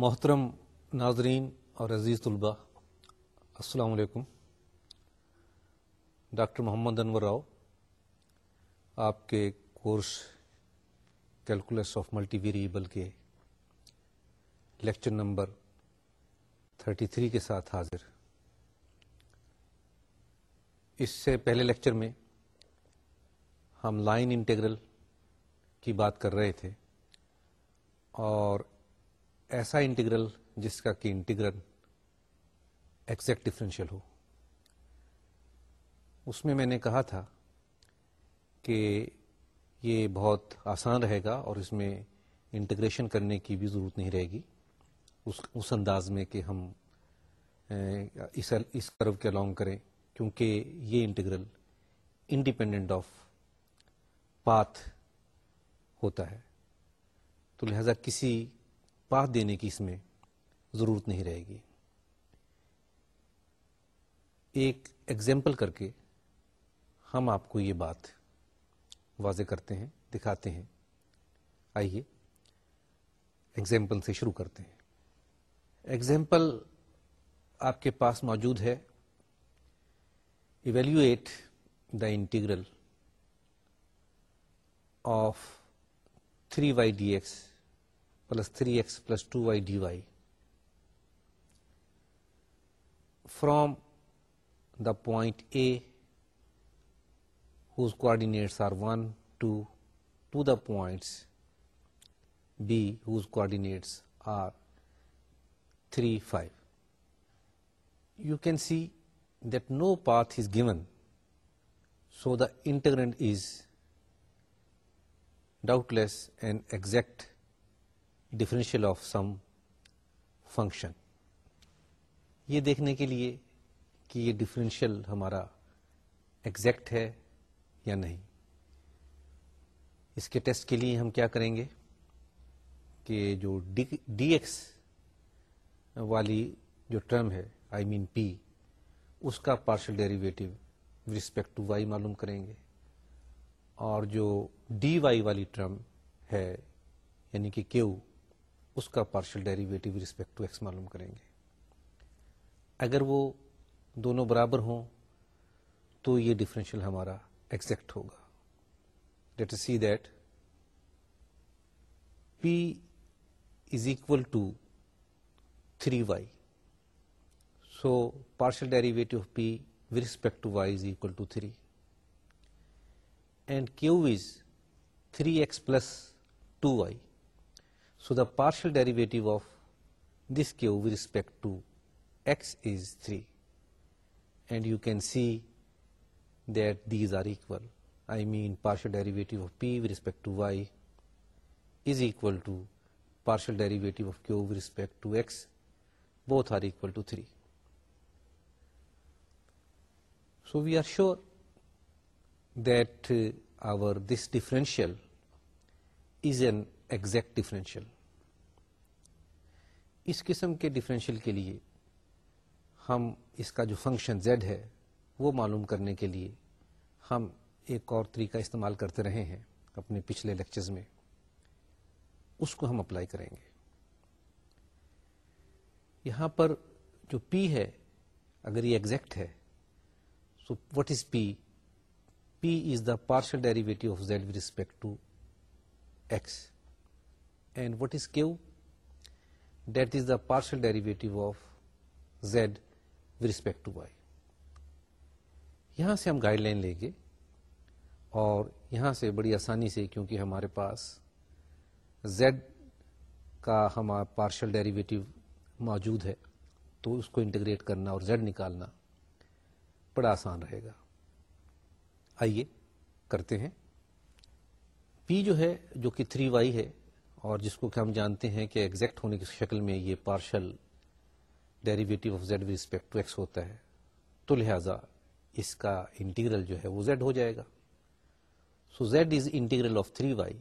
محترم ناظرین اور عزیز طلباء السلام علیکم ڈاکٹر محمد انور راؤ آپ کے course calculus of multivariable کے لیکچر نمبر 33 کے ساتھ حاضر اس سے پہلے لیکچر میں ہم لائن انٹیگرل کی بات کر رہے تھے اور ایسا انٹیگرل جس کا کہ انٹیگرل ایکزیکٹ ڈفرینشیل ہو اس میں میں نے کہا تھا کہ یہ بہت آسان رہے گا اور اس میں انٹیگریشن کرنے کی بھی ضرورت نہیں رہے گی اس انداز میں کہ ہم اس کرو کے الانگ کریں کیونکہ یہ انٹیگرل انڈیپینڈنٹ آف پاتھ ہوتا ہے تو لہذا کسی دینے کی اس میں ضرورت نہیں رہے گی ایک ایگزامپل کر کے ہم آپ کو یہ بات واضح کرتے ہیں دکھاتے ہیں آئیے ایگزامپل سے شروع کرتے ہیں ایگزامپل آپ کے پاس موجود ہے evaluate the integral of three y d x plus 3x plus 2y dy from the point A whose coordinates are 1, 2 to the points B whose coordinates are 3, 5. You can see that no path is given, so the integrand is doubtless an exact differential of some function یہ دیکھنے کے لیے کہ یہ differential ہمارا exact ہے یا نہیں اس کے ٹیسٹ کے لیے ہم کیا کریں گے کہ جو ڈی ایکس والی جو ٹرم ہے آئی مین پی اس کا partial derivative respect to y معلوم کریں گے اور جو ڈی وائی والی ٹرم ہے یعنی کہ کیو اس کا partial derivative respect to x معلوم کریں گے اگر وہ دونوں برابر ہوں تو یہ ڈفرینشیل ہمارا ایگزیکٹ ہوگا let see that p is equal to three y so partial derivative of p with respect to y is equal to three and q is three x plus two y So the partial derivative of this Q with respect to x is 3, and you can see that these are equal. I mean partial derivative of P with respect to y is equal to partial derivative of Q with respect to x, both are equal to 3. So we are sure that uh, our this differential is an exact differential اس قسم کے differential کے لیے ہم اس کا جو function z ہے وہ معلوم کرنے کے لیے ہم ایک اور طریقہ استعمال کرتے رہے ہیں اپنے پچھلے لیکچرز میں اس کو ہم اپلائی کریں گے یہاں پر جو پی ہے اگر یہ ایگزیکٹ ہے so what is P P is the partial derivative of z with respect to x and what is Q that is the partial derivative of z with respect to y یہاں سے ہم guide line لیں گے اور یہاں سے بڑی آسانی سے کیونکہ ہمارے پاس زیڈ کا ہمارا پارشل ڈیریویٹو موجود ہے تو اس کو انٹیگریٹ کرنا اور زیڈ نکالنا بڑا آسان رہے گا آئیے کرتے ہیں پی جو ہے جو کہ تھری وائی ہے اور جس کو کہ ہم جانتے ہیں کہ ایگزیکٹ ہونے کی شکل میں یہ partial derivative of z with respect to x ہوتا ہے تو لہذا اس کا انٹیگرل جو ہے وہ زیڈ ہو جائے گا so z is integral of three y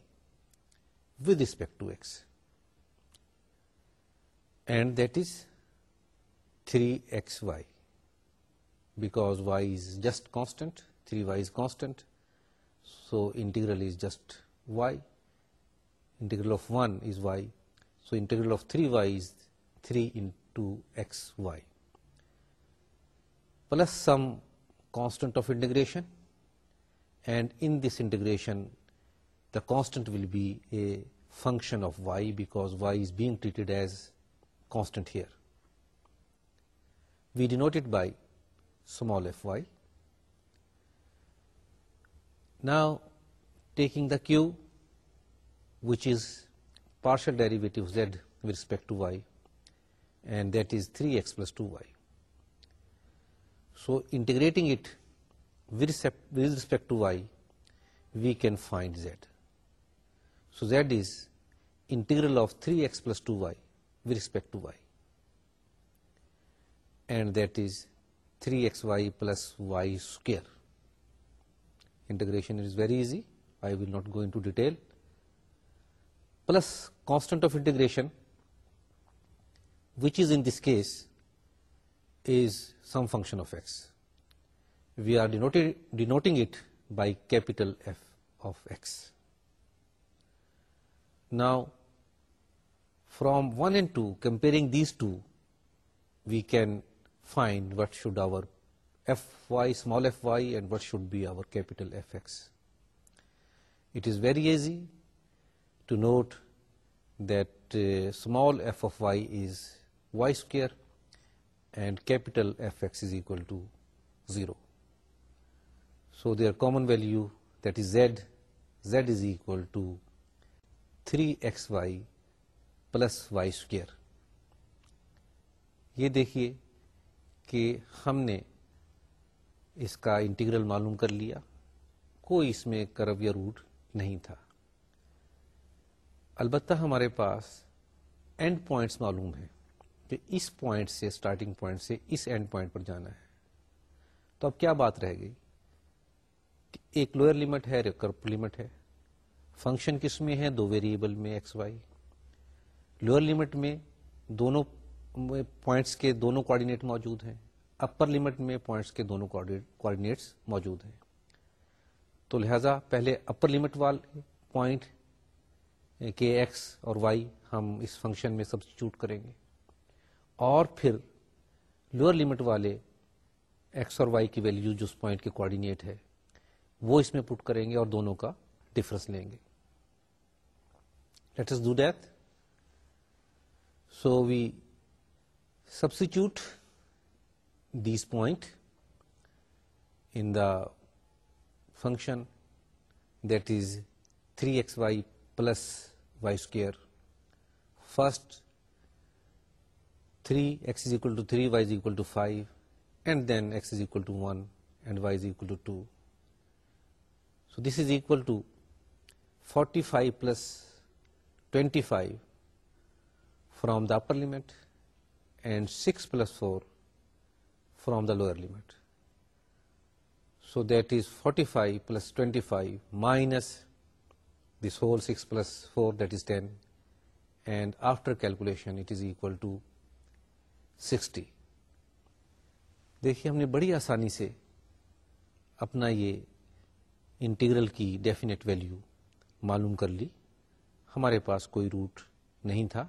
with respect to x and that is three x y because y is just constant three y is constant so integral is just y Integral of 1 is y. So, integral of 3y is 3 into x y plus some constant of integration, and in this integration the constant will be a function of y because y is being treated as constant here. We denote it by small f y. Now taking the q which is partial derivative of z with respect to y, and that is 3x plus 2y. So integrating it with respect to y, we can find z. So z is integral of 3x plus 2y with respect to y, and that is 3xy plus y square. Integration is very easy. I will not go into detail plus constant of integration, which is in this case is some function of x. We are denoting it by capital F of x. Now, from 1 and 2, comparing these two, we can find what should our fy, small fy, and what should be our capital Fx. It is very easy. To note that small f of y is y y and capital F x is equal to zero so their are common that that is z z is to to three x y plus y یہ دیکھیے کہ ہم نے اس کا integral معلوم کر لیا کوئی اس میں کرو یا روٹ نہیں تھا البتہ ہمارے پاس اینڈ پوائنٹس معلوم ہیں کہ اس پوائنٹ سے اسٹارٹنگ پوائنٹ سے اس اینڈ پوائنٹ پر جانا ہے تو اب کیا بات رہ گئی کہ ایک لوئر لمٹ ہے لمٹ ہے فنکشن کس میں ہے دو ویریبل میں ایکس وائی لوئر لمٹ میں دونوں پوائنٹس کے دونوں کوآڈینیٹ موجود ہیں اپر لمٹ میں پوائنٹس کے دونوں موجود ہیں تو لہذا پہلے اپر لمٹ والے کے ایکس اور وائی ہم اس فنکشن میں سبسٹیچیوٹ کریں گے اور پھر لوئر لمٹ والے ایکس اور وائی کی ویلیو جو اس پوائنٹ کے کوآڈینیٹ ہے وہ اس میں پٹ کریں گے اور دونوں کا ڈفرنس لیں گے let us do that so we substitute these point in the function that is three x y plus vice gear. First 3, x is equal to 3, y is equal to 5, and then x is equal to 1 and y is equal to 2. So this is equal to 45 plus 25 from the upper limit and 6 plus 4 from the lower limit. So that is 45 plus 25 minus this whole six plus four that is ten and after calculation it is equal to sixty دیکھیے ہم نے بڑی آسانی سے اپنا یہ integral کی definite value معلوم کر لی ہمارے پاس کوئی روٹ نہیں تھا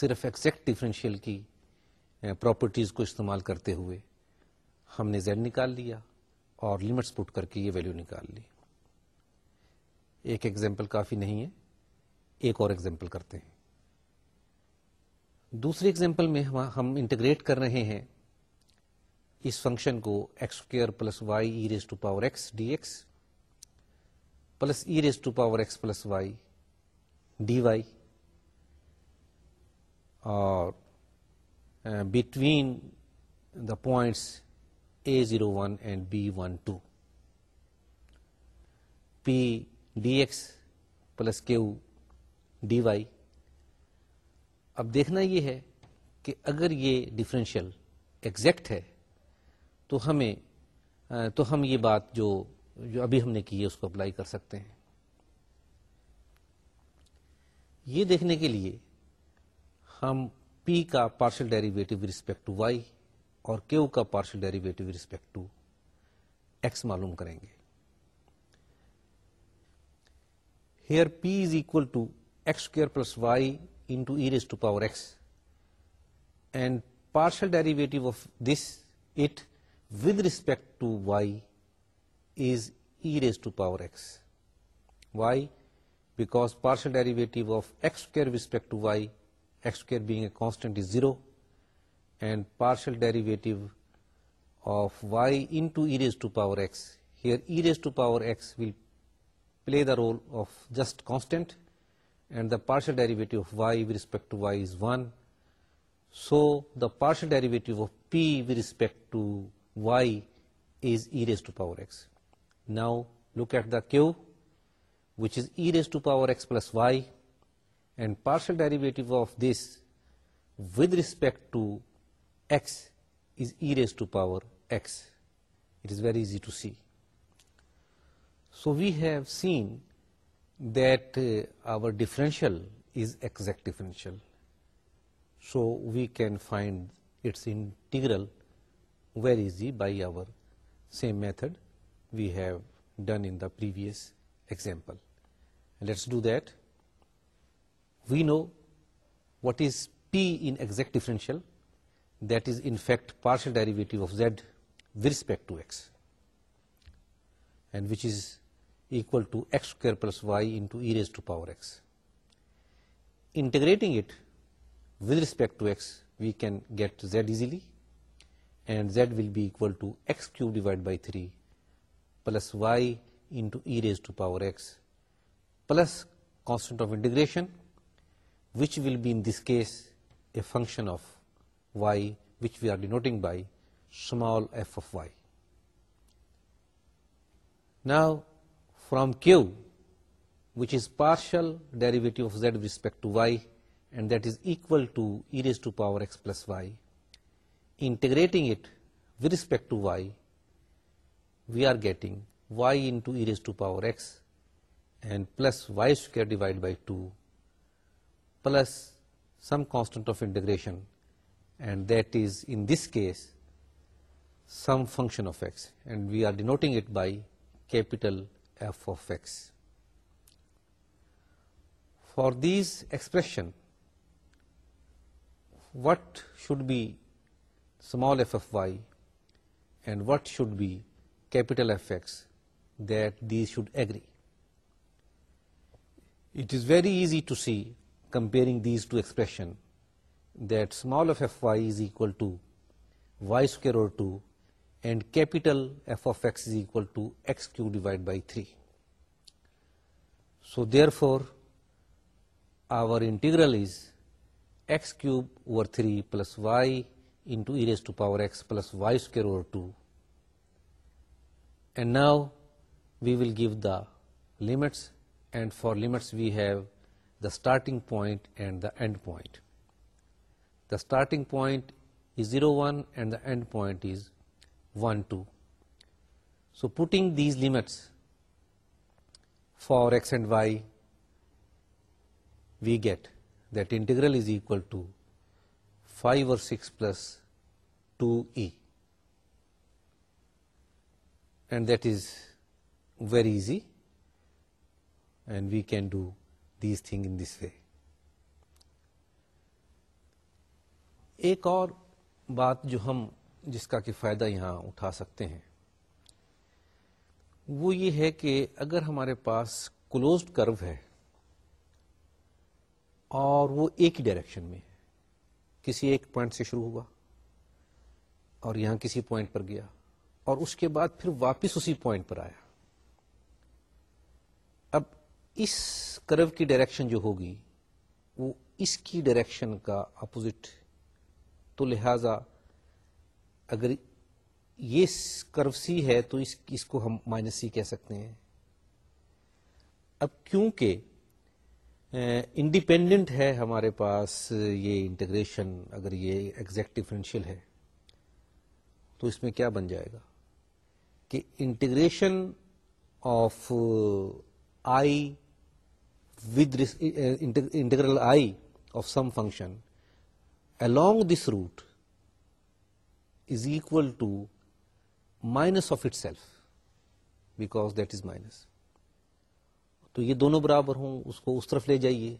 صرف ایکزیکٹ ڈفرینشیل کی پراپرٹیز کو استعمال کرتے ہوئے ہم نے زیڈ نکال لیا اور لمٹس پٹ کر کے یہ ویلیو نکال لی ایک ایگزامپل کافی نہیں ہے ایک اور ایگزامپل کرتے ہیں دوسری ایگزامپل میں ہم انٹیگریٹ کر رہے ہیں اس فنکشن کو x square plus y e raise to power x d x plus e raise to power x plus y d y اور between the points A zero one and B one two P d x plus Q d y اب دیکھنا یہ ہے کہ اگر یہ differential exact ہے تو ہمیں تو ہم یہ بات جو جو ابھی ہم نے کی ہے اس کو اپلائی کر سکتے ہیں یہ دیکھنے کے لیے ہم پی کا partial derivative respect to y اور کیو کا partial derivative respect to x معلوم کریں گے Here P is equal to x square plus y into e raised to power x, and partial derivative of this, it, with respect to y is e raised to power x. Why? Because partial derivative of x square with respect to y, x square being a constant, is 0, and partial derivative of y into e raised to power x, here e raised to power x will play the role of just constant, and the partial derivative of y with respect to y is 1. So the partial derivative of p with respect to y is e raised to power x. Now look at the q, which is e raised to power x plus y, and partial derivative of this with respect to x is e raised to power x. It is very easy to see. So we have seen that uh, our differential is exact differential. So we can find its integral very easy by our same method we have done in the previous example. Let's do that. We know what is P in exact differential, that is in fact partial derivative of z with respect to x, and which is equal to x square plus y into e raised to power x. Integrating it with respect to x, we can get z easily, and z will be equal to x cube divided by 3 plus y into e raised to power x plus constant of integration, which will be in this case a function of y, which we are denoting by small f of y. Now, from q, which is partial derivative of z with respect to y, and that is equal to e raised to power x plus y. Integrating it with respect to y, we are getting y into e raised to power x and plus y square divided by 2 plus some constant of integration, and that is in this case some function of x, and we are denoting it by capital f of x. For these expression, what should be small f of y and what should be capital F x, that these should agree. It is very easy to see, comparing these two expressions, that small of f y is equal to y square over 2 and capital F of x is equal to x cube divided by 3. So therefore, our integral is x cube over 3 plus y into e raised to power x plus y square over 2. And now we will give the limits, and for limits we have the starting point and the end point. The starting point is 0, 1 and the end point is one two so putting these limits for x and y we get that integral is equal to five اور six plus two e and that is very easy and we can do these thing in this way ایک اور بات جو ہم جس کا کہ فائدہ یہاں اٹھا سکتے ہیں وہ یہ ہے کہ اگر ہمارے پاس کلوزڈ کرو ہے اور وہ ایک ہی ڈائریکشن میں ہے کسی ایک پوائنٹ سے شروع ہوا اور یہاں کسی پوائنٹ پر گیا اور اس کے بعد پھر واپس اسی پوائنٹ پر آیا اب اس کرو کی ڈائریکشن جو ہوگی وہ اس کی ڈائریکشن کا اپوزٹ تو لہذا اگر یہ کرو سی ہے تو اس کو ہم مائنس سی کہہ سکتے ہیں اب کیونکہ انڈیپینڈنٹ ہے ہمارے پاس یہ انٹیگریشن اگر یہ ایگزیکٹ ڈفرینشیل ہے تو اس میں کیا بن جائے گا کہ integration of i with integral i of some function along this route is equal to minus of itself because that is minus تو یہ دونوں برابر ہوں اس کو اس طرف لے جائیے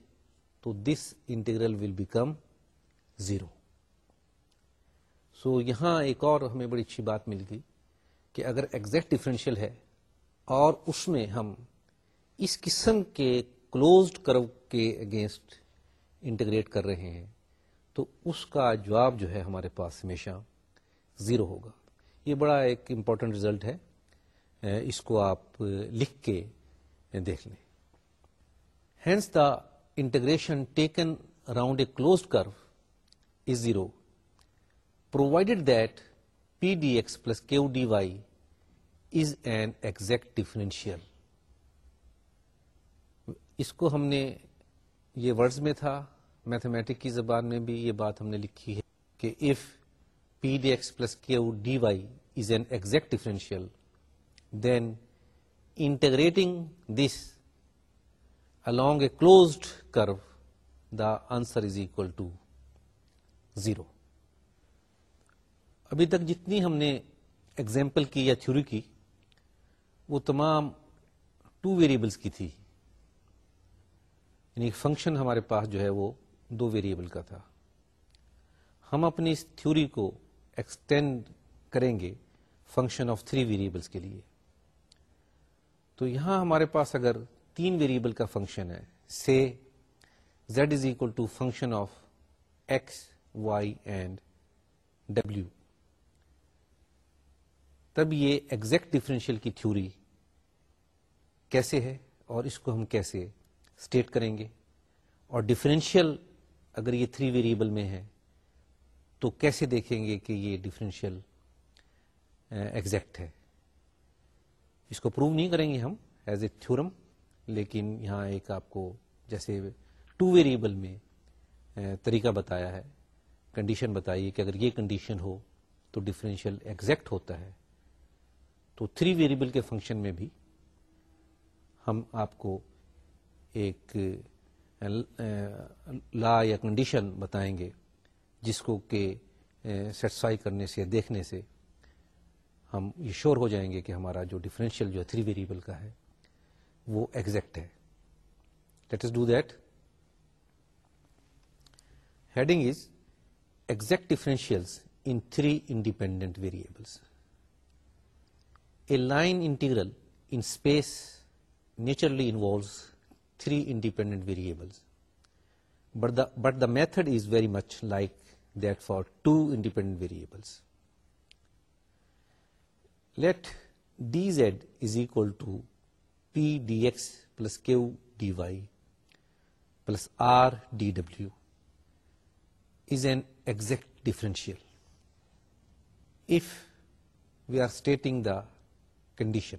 تو this integral will become zero so یہاں ایک اور ہمیں بڑی اچھی بات مل گئی کہ اگر ایگزیکٹ ڈفرینشیل ہے اور اس میں ہم اس قسم کے کلوزڈ کرو کے اگینسٹ انٹیگریٹ کر رہے ہیں تو اس کا جواب جو ہے ہمارے پاس ہمیشہ زیرو ہوگا یہ بڑا ایک امپورٹنٹ ریزلٹ ہے اس کو آپ لکھ کے دیکھ لیں hence the integration taken around a close curve is zero provided that p d x plus q d y is an exact differential اس کو ہم نے یہ ورڈز میں تھا میتھمیٹک کی زبان میں بھی یہ بات ہم نے لکھی ہے کہ if dx plus q dy is an exact differential, then integrating this along a closed curve, the answer is equal to 0. ابھی تک جتنی ہم نے ایگزامپل کی یا تھیوری کی وہ تمام ٹو ویریبلس کی تھی یعنی فنکشن ہمارے پاس جو ہے وہ دو ویریبل کا تھا ہم اپنی اس تھیوری کو ایکسٹینڈ کریں گے فنکشن آف تھری ویریبلس کے لیے تو یہاں ہمارے پاس اگر تین ویریبل کا فنکشن ہے سے z is equal to function of x y and W تب یہ ایگزیکٹ ڈفرینشیل کی تھیوری کیسے ہے اور اس کو ہم کیسے اسٹیٹ کریں گے اور ڈفرینشیل اگر یہ تھری ویریبل میں ہے تو کیسے دیکھیں گے کہ یہ ڈفرینشیل ایگزیکٹ uh, ہے اس کو پروو نہیں کریں گے ہم ایز اے تھورم لیکن یہاں ایک آپ کو جیسے ٹو ویریبل میں uh, طریقہ بتایا ہے کنڈیشن بتائیے کہ اگر یہ کنڈیشن ہو تو ڈفرینشیل ایگزیکٹ ہوتا ہے تو تھری ویریبل کے فنکشن میں بھی ہم آپ کو ایک uh, لا یا کنڈیشن بتائیں گے جس کو کہ سیٹسفائی کرنے سے دیکھنے سے ہم یہ شور ہو جائیں گے کہ ہمارا جو ڈفرینشیل جو تھری ویریبل کا ہے وہ ایگزیکٹ ہے let us do that heading is exact differentials in three independent variables a line integral in space naturally involves three independent variables but but the method is very much like that for two independent variables. Let dz is equal to p dx plus q dy plus r dw is an exact differential if we are stating the condition.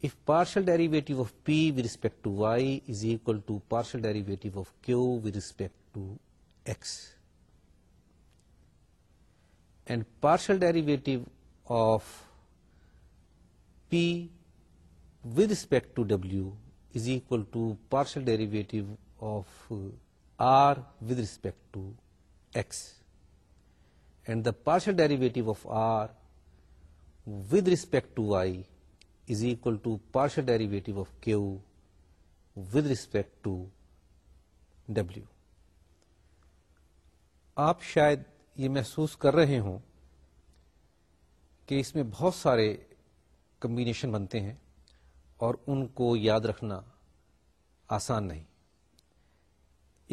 If partial derivative of p with respect to y is equal to partial derivative of q with respect to x, and partial derivative of p with respect to w is equal to partial derivative of uh, r with respect to x, and the partial derivative of r with respect to y is equal to partial derivative of q with respect to w. آپ شاید یہ محسوس کر رہے ہوں کہ اس میں بہت سارے کمبینیشن بنتے ہیں اور ان کو یاد رکھنا آسان نہیں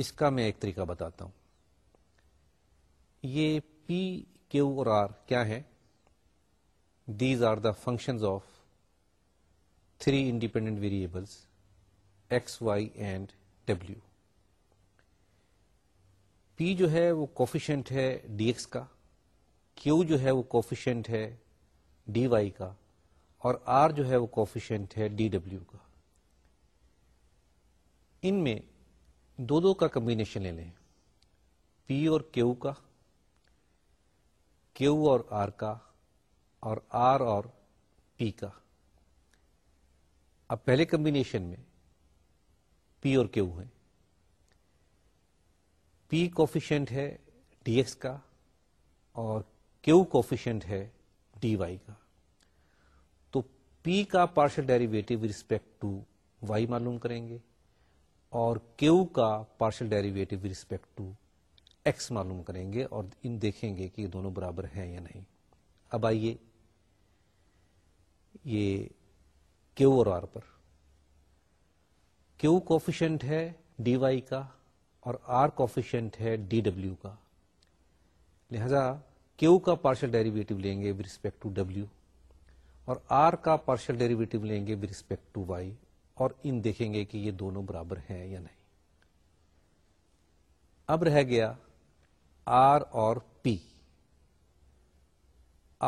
اس کا میں ایک طریقہ بتاتا ہوں یہ پی کیو اور آر کیا ہے these are the functions of three independent variables x y and W p جو ہے وہ کوفیشنٹ ہے ڈی ایکس کا کیو جو ہے وہ کوفیشنٹ ہے ڈی وائی کا اور آر جو ہے وہ کوفیشنٹ ہے ڈی ڈبلو کا ان میں دو دو کا کمبینیشن لے لیں پی اور کیو کا کیو اور آر کا اور آر اور پی کا اب پہلے کمبینیشن میں پی اور کیو ہیں پی کوفیشینٹ ہے ڈی ایکس کا اور کیو کوفیشینٹ ہے ڈی وائی کا تو پی کا partial derivative respect to y معلوم کریں گے اور کیو کا partial derivative respect to x معلوم کریں گے اور ان دیکھیں گے کہ یہ دونوں برابر ہیں یا نہیں اب آئیے یہ کیو اور آر پر کیو کوفیشنٹ ہے ڈی وائی کا اور آر کوفیشینٹ ہے ڈی ڈبلو کا لہذا کیو کا پارشل ڈیریویٹو لیں گے رسپیکٹ ٹو اور آر کا پارشل ڈیریویٹو لیں گے رسپیکٹ ٹو وائی اور ان دیکھیں گے کہ یہ دونوں برابر ہیں یا نہیں اب رہ گیا آر اور پی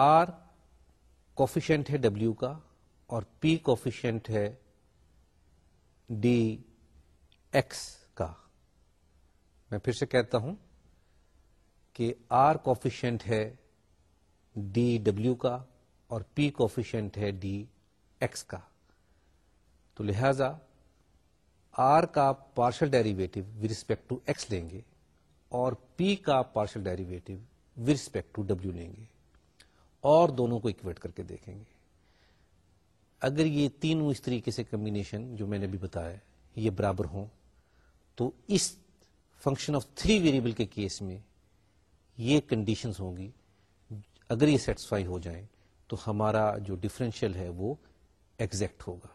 آر کوفیشینٹ ہے ڈبلو کا اور پی کوفیشینٹ ہے ڈی ایکس میں پھر سے کہتا ہوں کہ آر کوفیشنٹ ہے ڈی ڈبلو کا اور پی کوفیشینٹ ہے ڈی ایکس کا تو لہذا آر کا partial derivative with respect to x لیں گے اور پی کا partial derivative with respect to W لیں گے اور دونوں کو اکویٹ کر کے دیکھیں گے اگر یہ تینوں اس طریقے سے کمبینیشن جو میں نے بتایا یہ برابر ہوں تو اس فنکشن آف تھری ویریبل کے کیس میں یہ کنڈیشنز ہوں گی اگر یہ سیٹسفائی ہو جائیں تو ہمارا جو ڈفرینشیل ہے وہ ایگزیکٹ ہوگا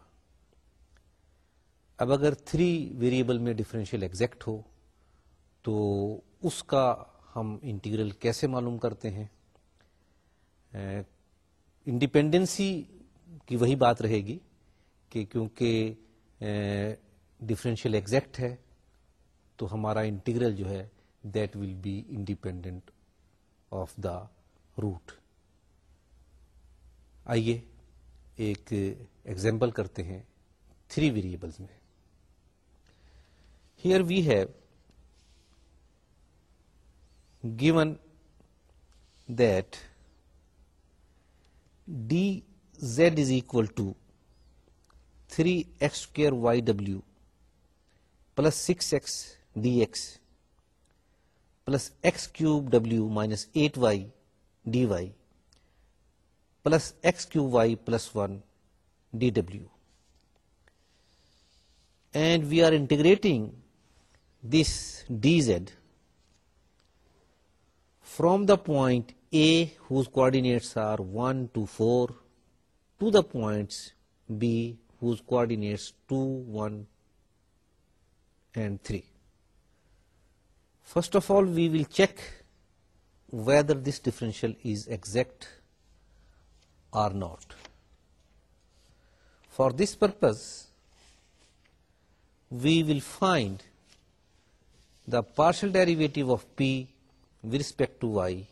اب اگر تھری ویریبل میں ڈفرینشیل ایگزیکٹ ہو تو اس کا ہم انٹیگرل کیسے معلوم کرتے ہیں انڈیپینڈنسی کی وہی بات رہے گی کہ کیونکہ ڈفرینشیل ایگزیکٹ ہے تو ہمارا انٹیگرل جو ہے that will be independent of the route آئیے ایک ایگزامپل کرتے ہیں تھری ویریبلس میں here we have given that d z is equal to three x square y W plus six x dx plus x cube w minus 8y dy plus x cube y plus 1 dw. And we are integrating this dz from the point A, whose coordinates are 1 to 4, to the points B, whose coordinates 2, 1 and 3. First of all, we will check whether this differential is exact or not. For this purpose, we will find the partial derivative of p with respect to y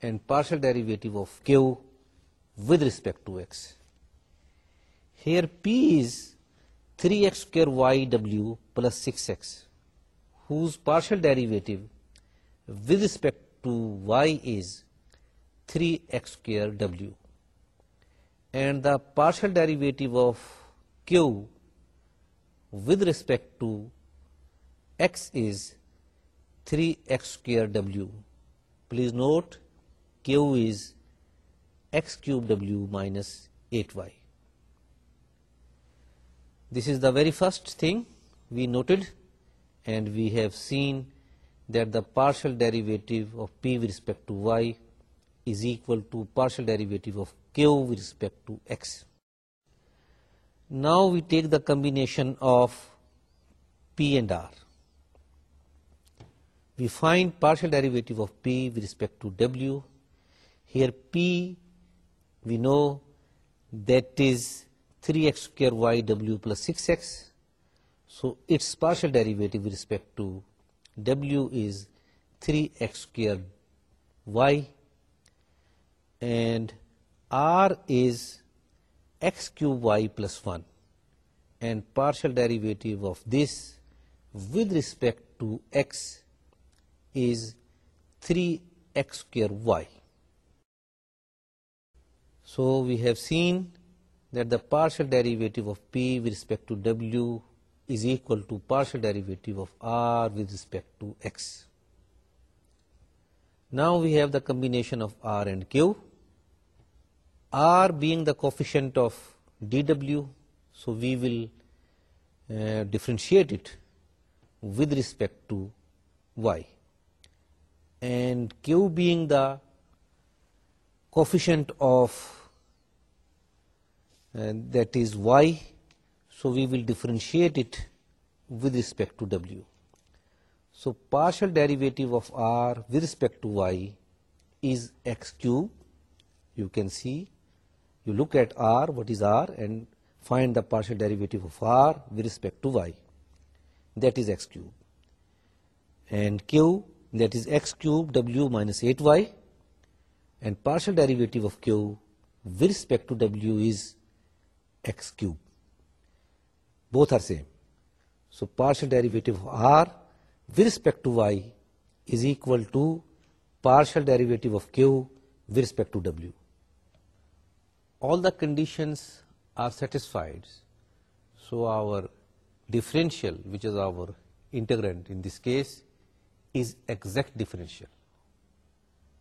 and partial derivative of q with respect to x. Here p is 3x square yw plus 6x whose partial derivative with respect to y is 3x square w, and the partial derivative of q with respect to x is 3x square w. Please note q is x cube w minus 8y. This is the very first thing we noted and we have seen that the partial derivative of p with respect to y is equal to partial derivative of q with respect to x. Now we take the combination of p and r. We find partial derivative of p with respect to w. Here p we know that is 3x square y w plus 6x. So its partial derivative with respect to w is 3x squared y, and r is x cube y plus 1, and partial derivative of this with respect to x is 3x squared y. So we have seen that the partial derivative of p with respect to w is equal to partial derivative of r with respect to x. Now we have the combination of r and q, r being the coefficient of dw, so we will uh, differentiate it with respect to y, and q being the coefficient of uh, that is y so we will differentiate it with respect to w. So partial derivative of r with respect to y is x cube. You can see, you look at r, what is r, and find the partial derivative of r with respect to y. That is x cube. And q, that is x cube w minus 8y. And partial derivative of q with respect to w is x cube. Both are same. So partial derivative of R with respect to Y is equal to partial derivative of Q with respect to W. All the conditions are satisfied. So our differential, which is our integrand in this case, is exact differential.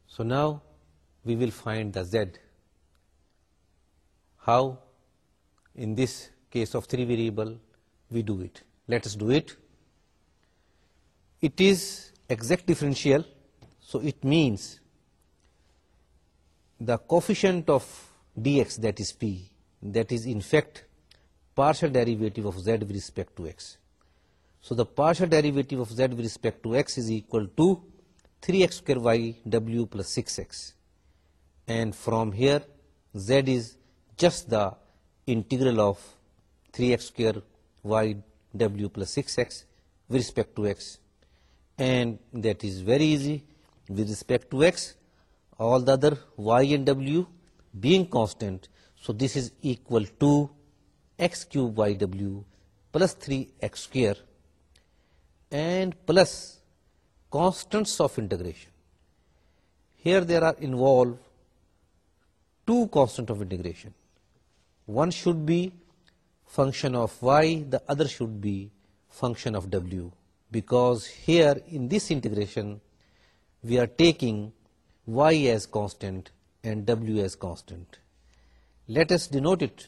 So now we will find the Z. How? In this case of three variable, we do it. Let us do it. It is exact differential, so it means the coefficient of dx, that is p, that is in fact partial derivative of z with respect to x. So the partial derivative of z with respect to x is equal to 3x square y w plus 6x, and from here z is just the integral of 3x square y w plus 6x with respect to x, and that is very easy. With respect to x, all the other y and w being constant, so this is equal to x cube y w plus 3x square and plus constants of integration. Here there are involved two constants of integration. One should be function of y, the other should be function of w, because here in this integration we are taking y as constant and w as constant. Let us denote it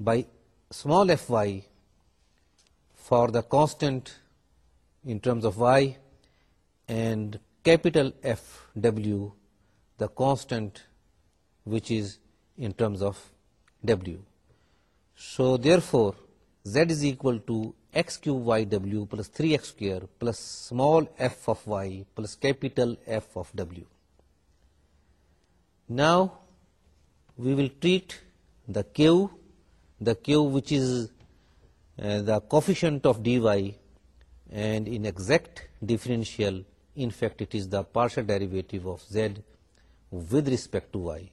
by small fy for the constant in terms of y, and capital Fw, the constant which is in terms of w. So therefore, z is equal to x cube yw plus 3x square plus small f of y plus capital F of w. Now we will treat the q which is uh, the coefficient of dy, and in exact differential, in fact it is the partial derivative of z with respect to y.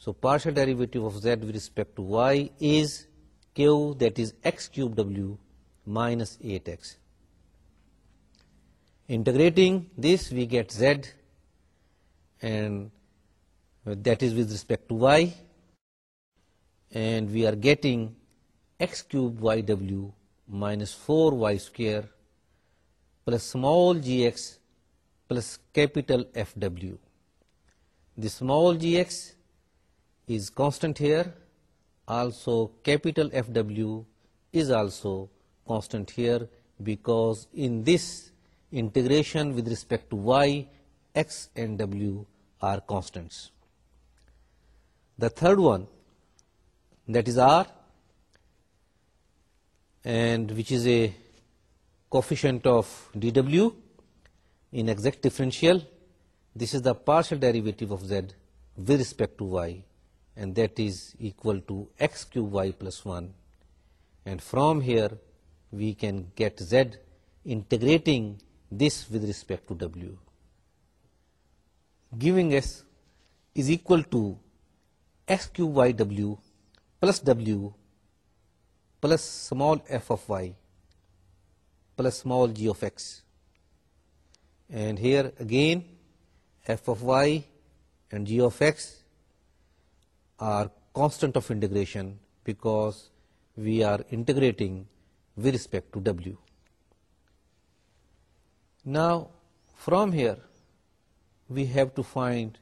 So partial derivative of z with respect to y is q, that is x cube w minus 8x. Integrating this, we get z, and that is with respect to y, and we are getting x cube yw minus 4y square plus small gx plus capital Fw. The small gx is constant here, also, capital FW is also constant here, because in this integration with respect to y, x and w are constants. The third one, that is R, and which is a coefficient of dw in exact differential. This is the partial derivative of z with respect to y and that is equal to x cube y plus 1. And from here we can get z integrating this with respect to w, giving us is equal to x cube y w plus small f of y plus small g of x. And here again f of y and g of x are constant of integration because we are integrating with respect to W. Now from here we have to find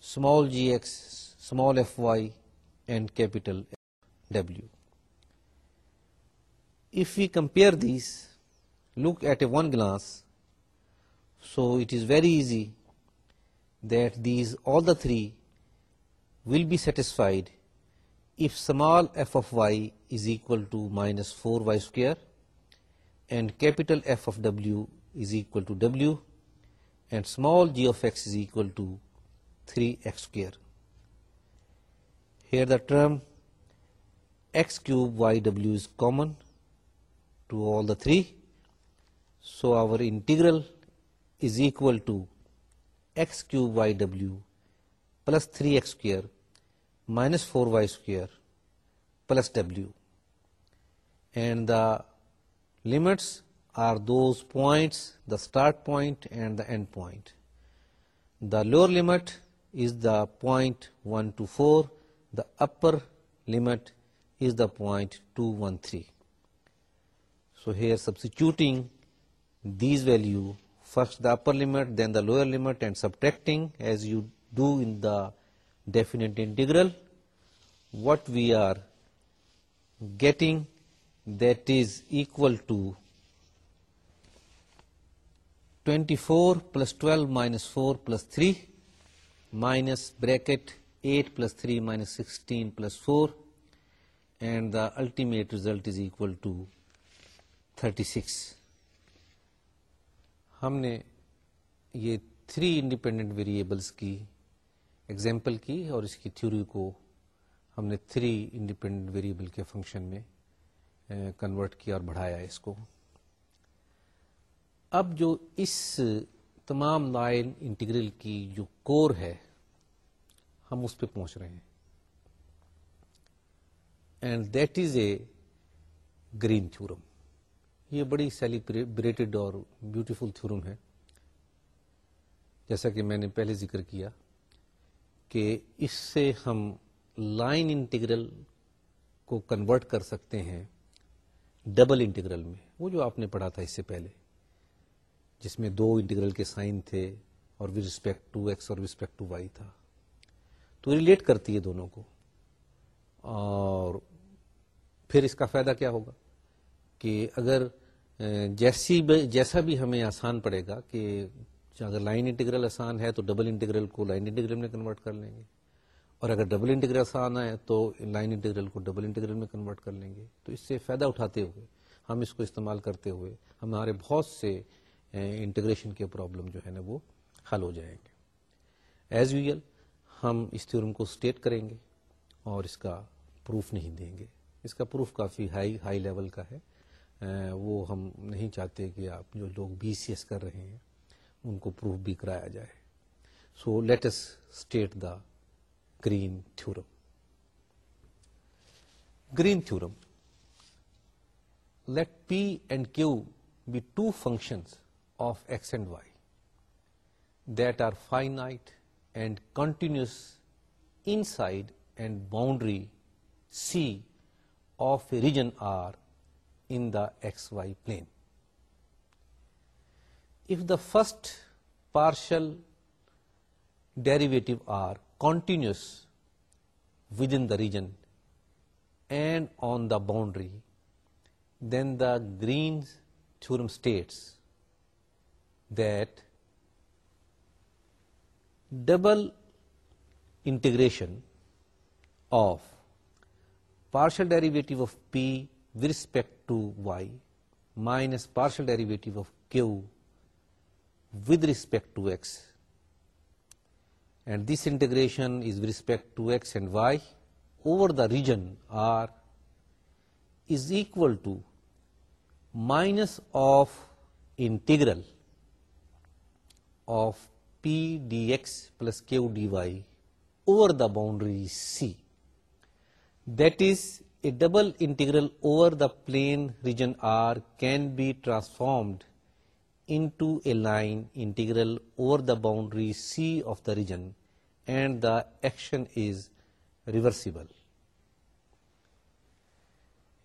small gx, small fy and capital W. If we compare these, look at a one glance, so it is very easy that these all the three will be satisfied if small f of y is equal to minus 4y square and capital F of w is equal to w and small g of x is equal to 3x square. Here the term x cube yw is common to all the three, so our integral is equal to x cube yw plus 3x square minus 4y square plus w, and the limits are those points, the start point and the end point. The lower limit is the point 124, the upper limit is the point 213. So here substituting these value, first the upper limit, then the lower limit, and subtracting as you do in the definite integral what what we are getting that is to two plus 12 plus 4 minus 3 plus bracket minus bracket 3 plus 16 minus 4 plus the and the ultimate result is 36 two ہم نے یہ three independent variables کی example کی اور اس کی theory کو ہم نے تھری انڈیپینڈنٹ ویریبل کے فنکشن میں کنورٹ eh, کیا اور بڑھایا اس کو اب جو اس تمام لائن انٹیگریل کی جو کور ہے ہم اس پہ پہنچ رہے ہیں and that is a Green theorem یہ بڑی سیلیبریٹڈ اور بیوٹیفل تھورم ہے جیسا کہ میں نے پہلے ذکر کیا کہ اس سے ہم لائن انٹیگرل کو کنورٹ کر سکتے ہیں ڈبل انٹیگرل میں وہ جو آپ نے پڑھا تھا اس سے پہلے جس میں دو انٹیگرل کے سائن تھے اور ود رسپیکٹ ٹو ایکس اور رسپیکٹ ٹو وائی تھا تو ریلیٹ کرتی ہے دونوں کو اور پھر اس کا فائدہ کیا ہوگا کہ اگر جیسی جیسا بھی ہمیں آسان پڑے گا کہ اچھا، اگر لائن انٹیگرل آسان ہے تو ڈبل انٹیگرل کو لائن انٹیگرل میں کنورٹ کر لیں گے اور اگر ڈبل انٹیگرل آسان ہے تو لائن انٹیگرل کو ڈبل انٹیگرل میں کنورٹ کر لیں گے تو اس سے فائدہ اٹھاتے ہوئے ہم اس کو استعمال کرتے ہوئے ہمارے بہت سے انٹیگریشن کے پرابلم جو ہے نا وہ حل ہو جائیں گے ایز یوزل ہم اس تھیورم کو اسٹیٹ کریں گے اور اس کا پروف نہیں دیں گے اس کا پروف کافی ہائی ہائی لیول کا ہے وہ ہم نہیں چاہتے کہ آپ جو لوگ بی سی ایس کر رہے ہیں ان کو پروف بھی کرایا جائے so let's state the Green theorem Green theorem let p and q be two functions of x and y that are finite and continuous inside and boundary c of region r in the x y plane If the first partial derivative are continuous within the region and on the boundary, then the Green's theorem states that double integration of partial derivative of p with respect to y minus partial derivative of q with respect to x, and this integration is with respect to x and y over the region R is equal to minus of integral of p dx plus q dy over the boundary C. That is, a double integral over the plane region R can be transformed into a line integral over the boundary C of the region and the action is reversible.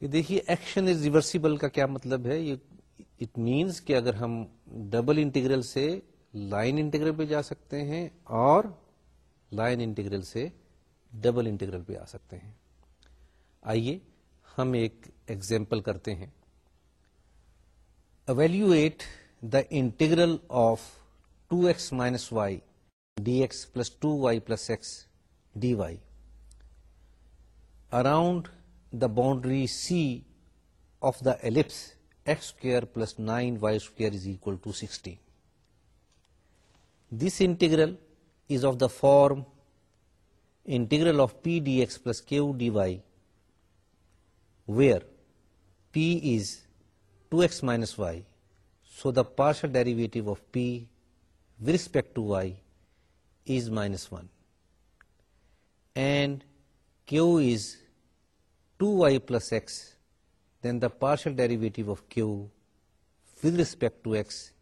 یہ دیکھیے action is reversible کا کیا مطلب ہے یہ it means کہ اگر ہم ڈبل انٹیگرل سے لائن انٹیگرل پہ جا سکتے ہیں اور لائن انٹیگرل سے ڈبل انٹیگرل پہ آ سکتے ہیں آئیے ہم ایک ایگزامپل کرتے ہیں evaluate the integral of 2x minus y dx plus 2y plus x dy around the boundary C of the ellipse x square plus 9y square is equal to 16. This integral is of the form integral of p dx plus q dy, where p is 2x minus y so the partial derivative of p with respect to y is minus 1, and q is 2y plus x, then the partial derivative of q with respect to x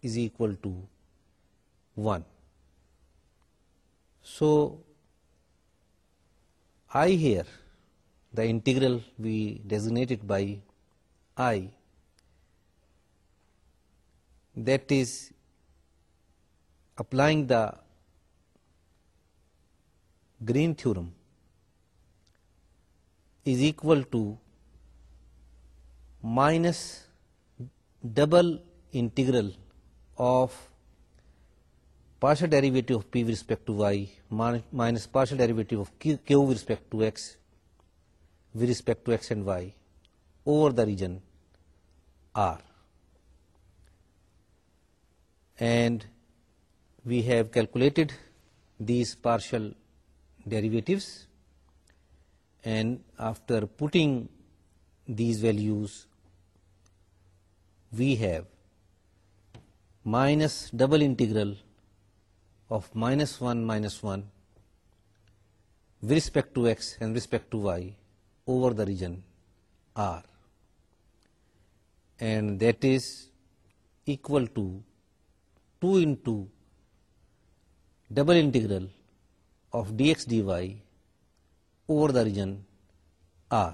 is equal to 1. So I here, the integral we designated by I, that is applying the Green theorem is equal to minus double integral of partial derivative of p with respect to y minus partial derivative of q with respect to x and y over the region R and we have calculated these partial derivatives, and after putting these values we have minus double integral of minus 1 with respect to x and respect to y over the region R, and that is equal to to double integral of d x d y over the region r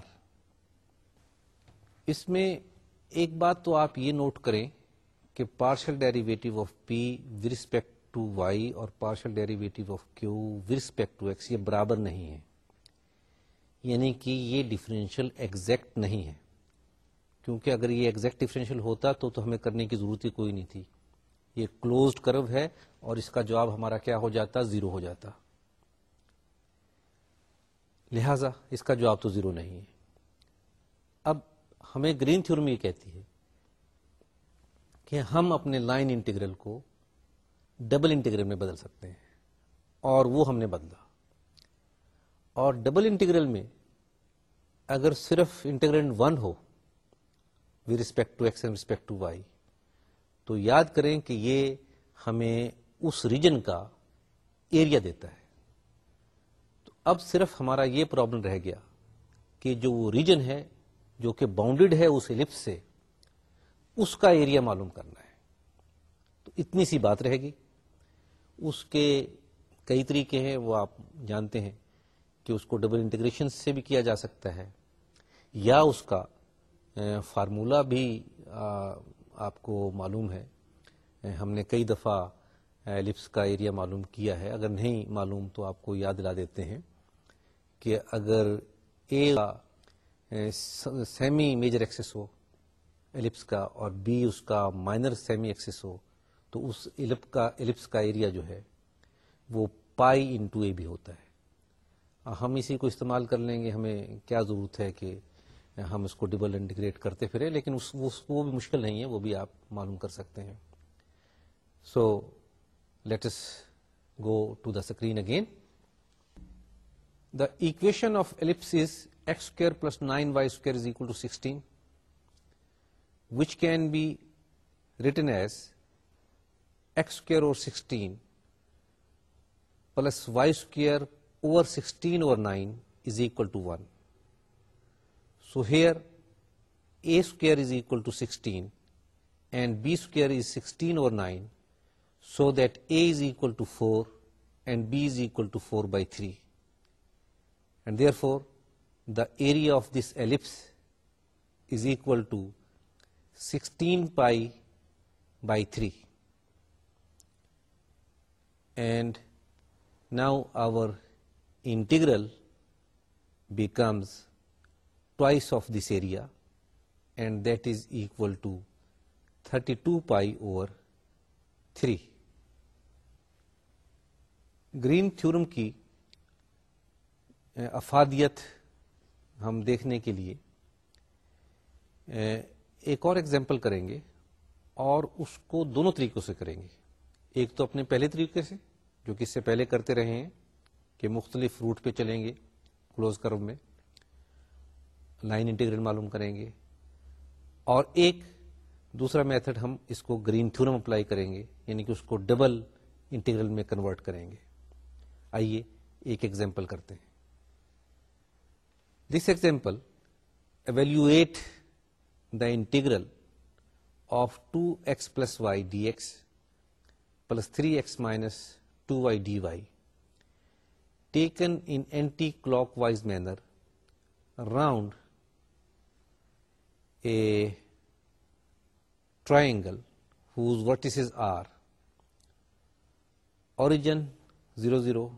اس میں ایک بات تو آپ یہ note کریں کہ partial derivative of p with respect to y اور partial derivative of Q with respect to x یہ برابر نہیں ہے یعنی کہ یہ ڈیفرینشیل ایگزیکٹ نہیں ہے کیونکہ اگر یہ ایگزیکٹ ڈیفرینشیل ہوتا تو تو ہمیں کرنے کی ضرورت ہی کوئی نہیں تھی یہ کلوزڈ کرو ہے اور اس کا جواب ہمارا کیا ہو جاتا زیرو ہو جاتا لہذا اس کا جواب تو زیرو نہیں ہے اب ہمیں گرین تھیورم یہ کہتی ہے کہ ہم اپنے لائن انٹیگرل کو ڈبل انٹیگرل میں بدل سکتے ہیں اور وہ ہم نے بدلا اور ڈبل انٹیگرل میں اگر صرف integrand one who with respect to x and respect to y تو یاد کریں کہ یہ ہمیں اس ریجن کا ایریا دیتا ہے تو اب صرف ہمارا یہ پرابلم رہ گیا کہ جو وہ ریجن ہے جو کہ باؤنڈیڈ ہے اس الپس سے اس کا ایریا معلوم کرنا ہے تو اتنی سی بات رہے گی اس کے کئی طریقے ہیں وہ آپ جانتے ہیں کہ اس کو ڈبل انٹیگریشن سے بھی کیا جا سکتا ہے یا اس کا فارمولا بھی آپ کو معلوم ہے ہم نے کئی دفعہ ایلپس کا ایریا معلوم کیا ہے اگر نہیں معلوم تو آپ کو یاد دلا دیتے ہیں کہ اگر اے کا سیمی میجر ایکسس ہو ایلپس کا اور بی اس کا مائنر سیمی ایکسس ہو تو اس ایلپ کا ایلپس کا ایریا جو ہے وہ پائی انٹو اے بھی ہوتا ہے ہم اسی کو استعمال کر لیں گے ہمیں کیا ضرورت ہے کہ ہم اس کو ڈبل انٹیگریٹ کرتے پھرے لیکن اس, وہ بھی مشکل نہیں ہے وہ بھی آپ معلوم کر سکتے ہیں so let's go to the screen again the equation of ellipse x square plus nine y square is equal to sixteen which can be written as x square over sixteen plus y square over sixteen over nine is equal to one So here a square is equal to 16 and b square is 16/9, so that a is equal to 4 and b is equal to 4/3. And therefore, the area of this ellipse is equal to 16π/3. And now our integral becomes twice of this area and that is equal to thirty two pi over three Green theorem کی افادیت ہم دیکھنے کے لیے ایک اور example کریں گے اور اس کو دونوں طریقوں سے کریں گے ایک تو اپنے پہلے طریقے سے جو کہ اس سے پہلے کرتے رہے ہیں کہ مختلف روٹ پہ چلیں گے کلوز کرو میں لائن انٹیگریل معلوم کریں گے اور ایک دوسرا میتھڈ ہم اس کو گرین تھورم اپلائی کریں گے یعنی کہ اس کو ڈبل انٹیگریل میں کنورٹ کریں گے آئیے ایک ایگزامپل کرتے ہیں this example evaluate the integral of two x plus y d x plus three x minus two y d y taken in anticlockwise manner round a triangle whose vertices are origin 0, 0,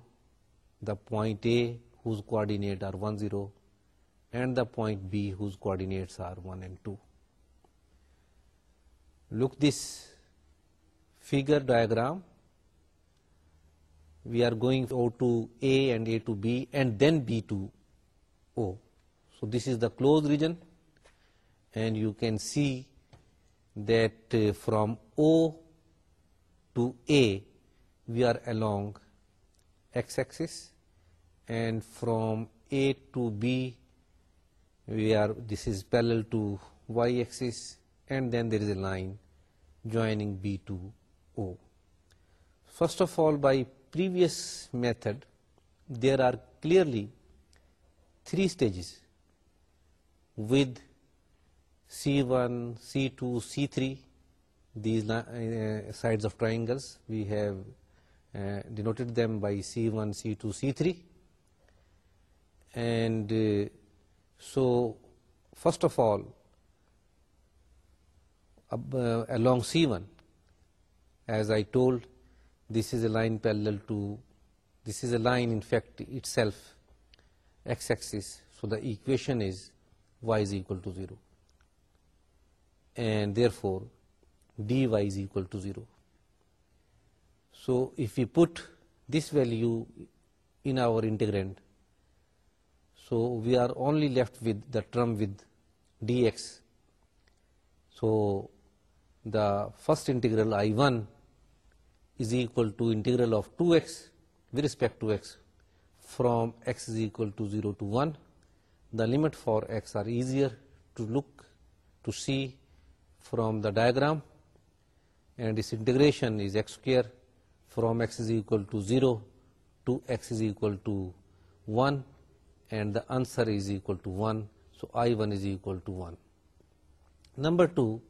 the point A whose coordinates are 1, 0, and the point B whose coordinates are 1 and 2. Look this figure diagram. We are going O to A and A to B and then B to O. So this is the closed region and you can see that uh, from O to A we are along x-axis, and from A to B we are, this is parallel to y-axis, and then there is a line joining B to O. First of all, by previous method, there are clearly three stages with C1, C2, C3, these uh, sides of triangles, we have uh, denoted them by C1, C2, C3. And uh, so first of all, along C1, as I told, this is a line parallel to, this is a line in fact itself, x-axis, so the equation is y is equal to 0 and therefore dy is equal to 0. So if we put this value in our integrand, so we are only left with the term with dx. So the first integral I1 is equal to integral of 2x with respect to x from x is equal to 0 to 1. The limit for x are easier to look, to see, from the diagram, and its integration is x square from x is equal to 0 to x is equal to 1, and the answer is equal to 1. So, I1 is equal to 1. Number 2,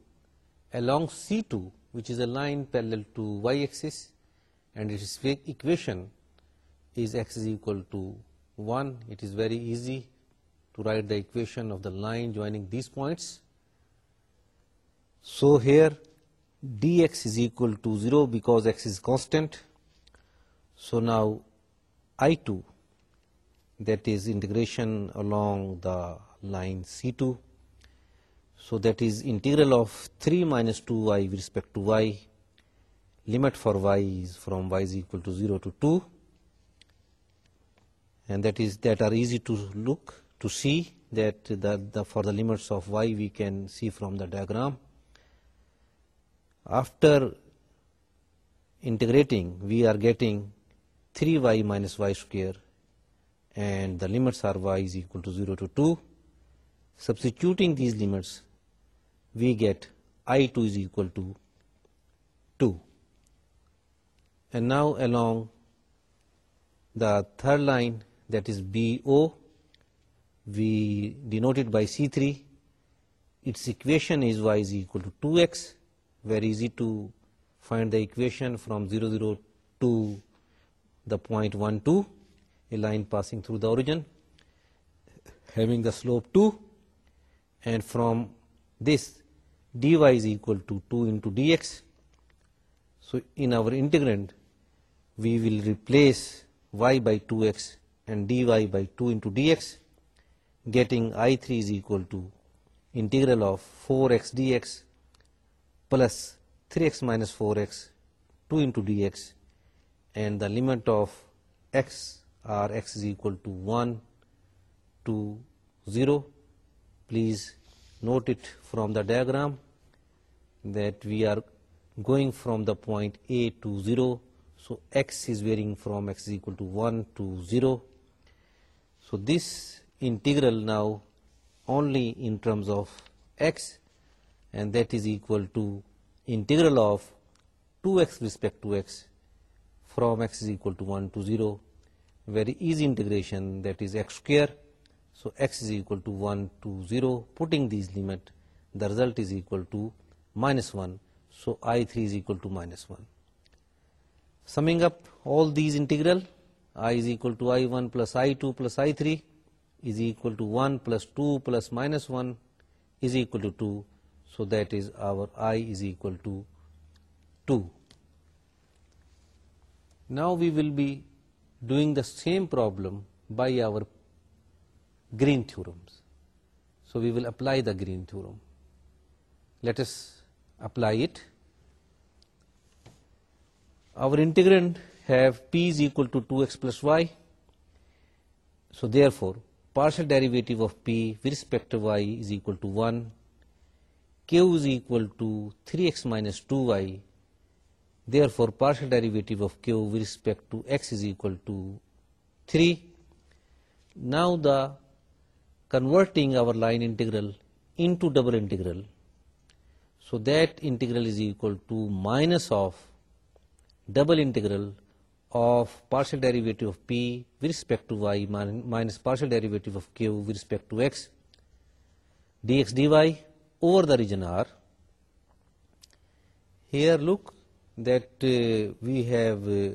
along C2, which is a line parallel to y-axis, and its equation is x is equal to 1. It is very easy to write the equation of the line joining these points. So here dx is equal to 0 because x is constant. So now I2, that is integration along the line C2, so that is integral of 3 minus 2y with respect to y, limit for y is from y is equal to 0 to 2, and that are easy to look to see that for the limits of y we can see from the diagram. After integrating, we are getting 3y minus y square, and the limits are y is equal to 0 to 2. Substituting these limits, we get I2 is equal to 2. And now along the third line, that is BO, we denote it by C3. Its equation is y is equal to 2x, very easy to find the equation from 0, 0 to the point 1, 2, a line passing through the origin having the slope 2, and from this dy is equal to 2 into dx. So in our integrand we will replace y by 2x and dy by 2 into dx, getting I3 is equal to integral of 4x dx plus 3x minus 4x, 2 into dx, and the limit of x or x is equal to 1 to 0. Please note it from the diagram that we are going from the point A to 0. So x is varying from x is equal to 1 to 0. So this integral now only in terms of x, and that is equal to integral of 2x respect to x from x is equal to 1 to 0. Very easy integration, that is x square. So, x is equal to 1 to 0. Putting these limit, the result is equal to minus 1. So, I3 is equal to minus 1. Summing up all these integral, I is equal to I1 plus I2 plus I3 is equal to 1 plus 2 plus minus 1 is equal to 2. So that is our I is equal to 2. Now we will be doing the same problem by our Green theorems. So we will apply the Green theorem. Let us apply it. Our integrand have p is equal to 2x plus y. So therefore, partial derivative of p with respect to y is equal to 1 q is equal to 3x minus 2y. Therefore, partial derivative of q with respect to x is equal to 3. Now, the converting our line integral into double integral. So, that integral is equal to minus of double integral of partial derivative of p with respect to y minus partial derivative of q with respect to x dx dy over the region R. Here look that uh, we have uh,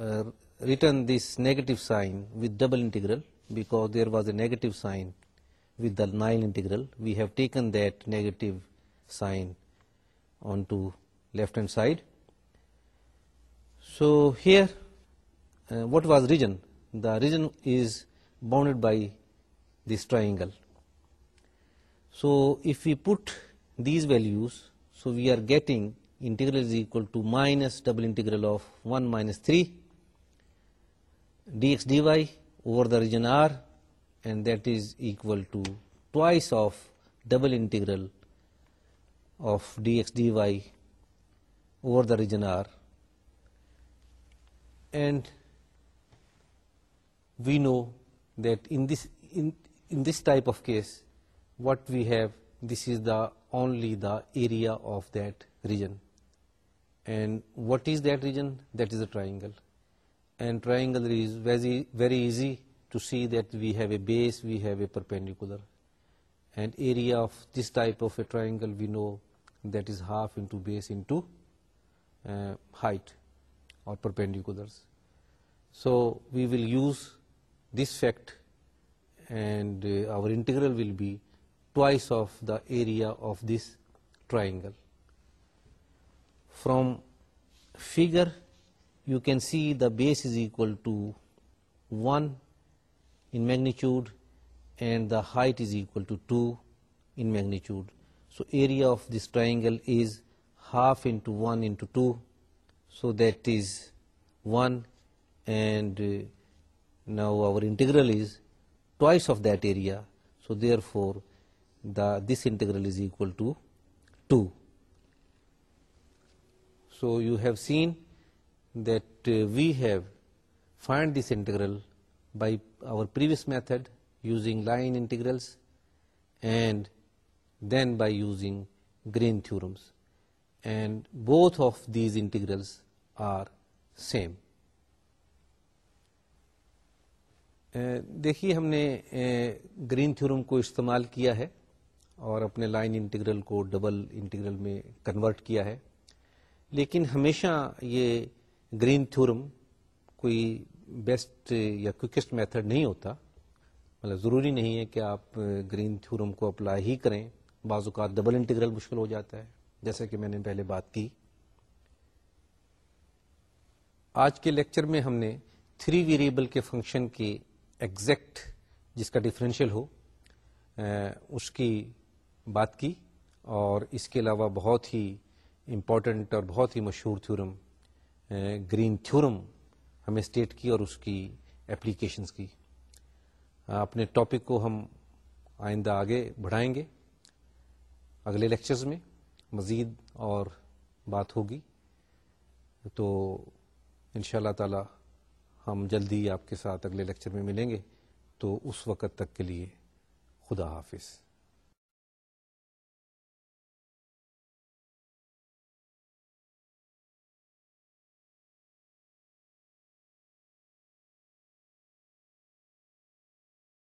uh, written this negative sign with double integral, because there was a negative sign with the Nile integral. We have taken that negative sign onto left hand side. So here what was region? The region is bounded by this triangle. So if we put these values, so we are getting integral is equal to minus double integral of 1 minus 3 dx dy over the region R, and that is equal to twice of double integral of dx dy over the region R. And we know that in this type of case what we have, this is the only the area of that region. And what is that region? That is a triangle. And triangle is very easy to see that we have a base, we have a perpendicular. And area of this type of a triangle we know that is half into base into uh, height or perpendiculars. So we will use this fact, and uh, our integral will be twice of the area of this triangle. From figure you can see the base is equal to 1 in magnitude and the height is equal to 2 in magnitude. So area of this triangle is half into 1 into 2, so that is 1, and uh, now our integral is twice of that area, so therefore the this integral is equal to to so you have seen that we have find this integral by our previous method using line integrals and then by using Green theorems and both of these integrals are same دیکھیے ہم نے green theorem کو استعمال کیا ہے اور اپنے line integral کو ڈبل انٹیگرل میں کنورٹ کیا ہے لیکن ہمیشہ یہ گرین تھورم کوئی بیسٹ یا کوکسٹ میتھڈ نہیں ہوتا مطلب ضروری نہیں ہے کہ آپ گرین تھورم کو اپلائی ہی کریں بعض اوقات ڈبل انٹیگرل مشکل ہو جاتا ہے جیسا کہ میں نے پہلے بات کی آج کے لیکچر میں ہم نے تھری ویریبل کے فنکشن کے ایگزیکٹ جس کا ڈفرینشیل ہو اس کی بات کی اور اس کے علاوہ بہت ہی امپورٹنٹ اور بہت ہی مشہور تھیورم گرین تھیورم ہمیں اسٹیٹ کی اور اس کی اپلیکیشنس کی اپنے ٹاپک کو ہم آئندہ آگے بڑھائیں گے اگلے لیکچرز میں مزید اور بات ہوگی تو ان شاء اللہ تعالی ہم جلدی آپ کے ساتھ اگلے لیکچر میں ملیں گے تو اس وقت تک کے لیے خدا حافظ